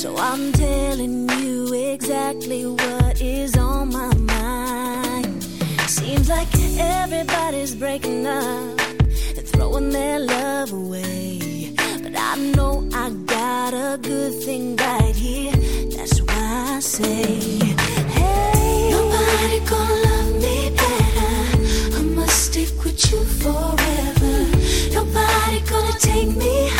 So I'm telling you exactly what is on my mind. Seems like everybody's breaking up and throwing their love away. But I know I got a good thing right here. That's why I say, Hey, nobody gonna love me better. I must stick with you forever. Nobody gonna take me higher.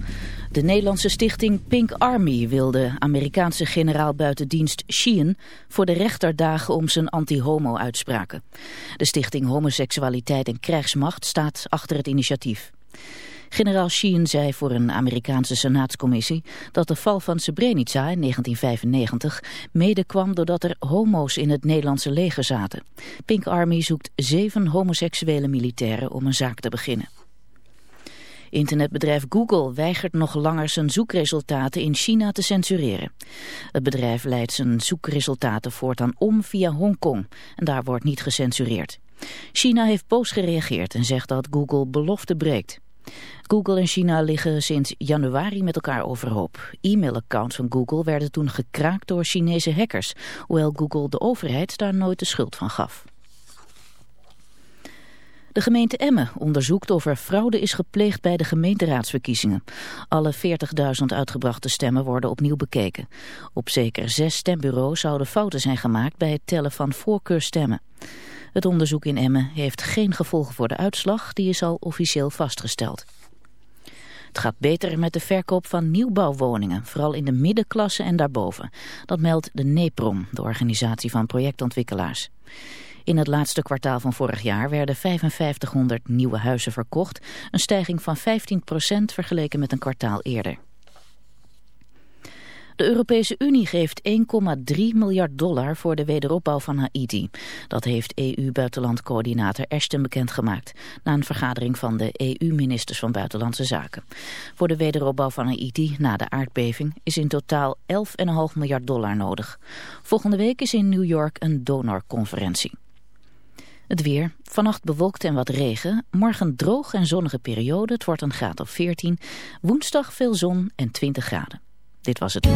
De Nederlandse stichting Pink Army wil de Amerikaanse generaal buitendienst Sheehan voor de rechter dagen om zijn anti-homo-uitspraken. De stichting Homoseksualiteit en Krijgsmacht staat achter het initiatief. Generaal Sheehan zei voor een Amerikaanse senaatscommissie dat de val van Srebrenica in 1995 mede kwam doordat er homo's in het Nederlandse leger zaten. Pink Army zoekt zeven homoseksuele militairen om een zaak te beginnen. Internetbedrijf Google weigert nog langer zijn zoekresultaten in China te censureren. Het bedrijf leidt zijn zoekresultaten voortaan om via Hongkong en daar wordt niet gecensureerd. China heeft boos gereageerd en zegt dat Google belofte breekt. Google en China liggen sinds januari met elkaar overhoop. E-mailaccounts van Google werden toen gekraakt door Chinese hackers, hoewel Google de overheid daar nooit de schuld van gaf. De gemeente Emmen onderzoekt of er fraude is gepleegd bij de gemeenteraadsverkiezingen. Alle 40.000 uitgebrachte stemmen worden opnieuw bekeken. Op zeker zes stembureaus zouden fouten zijn gemaakt bij het tellen van voorkeurstemmen. Het onderzoek in Emmen heeft geen gevolgen voor de uitslag, die is al officieel vastgesteld. Het gaat beter met de verkoop van nieuwbouwwoningen, vooral in de middenklasse en daarboven. Dat meldt de NEPROM, de organisatie van projectontwikkelaars. In het laatste kwartaal van vorig jaar werden 5500 nieuwe huizen verkocht, een stijging van 15% vergeleken met een kwartaal eerder. De Europese Unie geeft 1,3 miljard dollar voor de wederopbouw van Haiti. Dat heeft EU-buitenlandcoördinator Ashton bekendgemaakt... na een vergadering van de EU-ministers van Buitenlandse Zaken. Voor de wederopbouw van Haiti na de aardbeving is in totaal 11,5 miljard dollar nodig. Volgende week is in New York een donorconferentie. Het weer. Vannacht bewolkt en wat regen. Morgen droog en zonnige periode. Het wordt een graad of 14. Woensdag veel zon en 20 graden. Dit was het.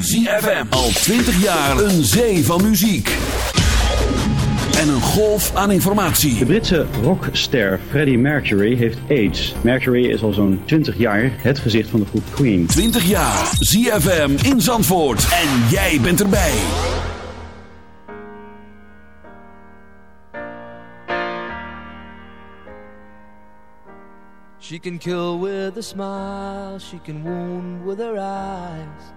ZFM. ZFM. Al 20 jaar een zee van muziek. En een golf aan informatie. De Britse rockster Freddie Mercury heeft AIDS. Mercury is al zo'n 20 jaar het gezicht van de groep Queen. 20 jaar. ZFM in Zandvoort. En jij bent erbij. She can kill with a smile, she can wound with her eyes.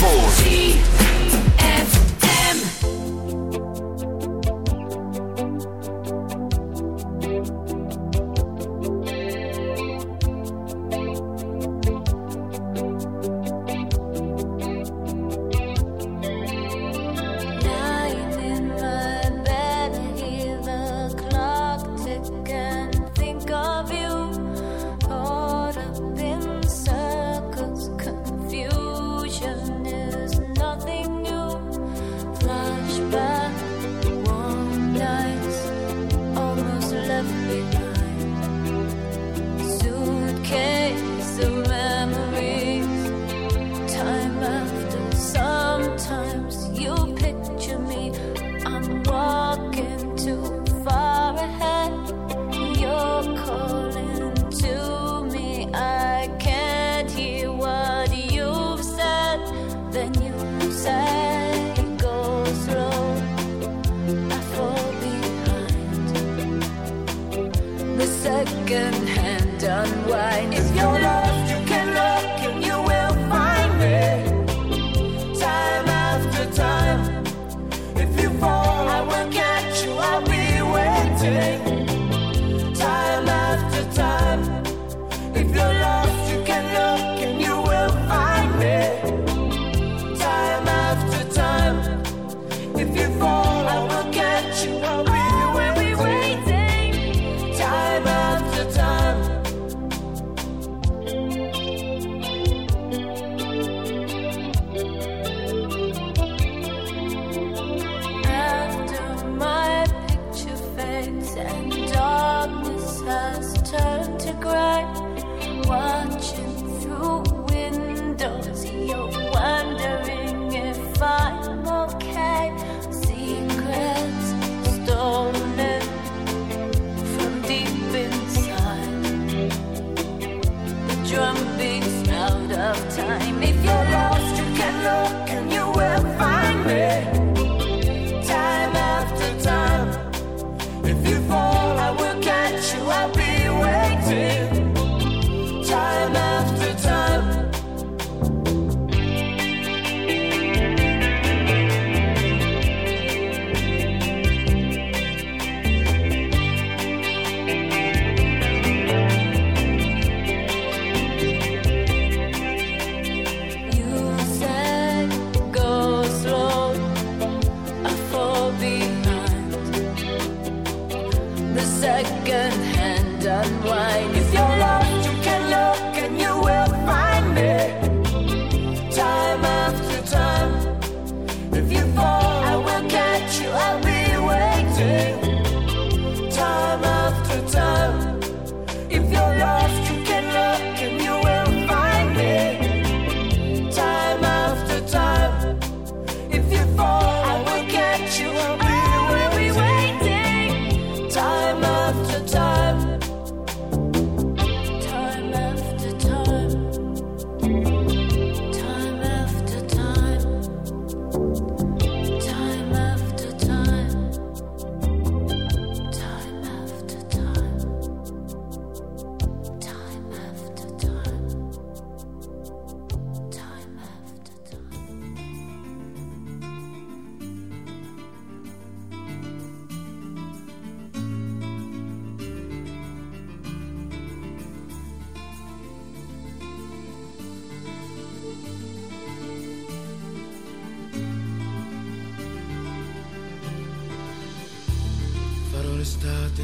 four three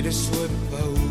e le sue paure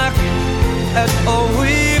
at all we've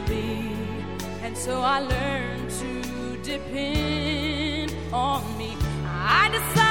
so I learned to depend on me. I decided.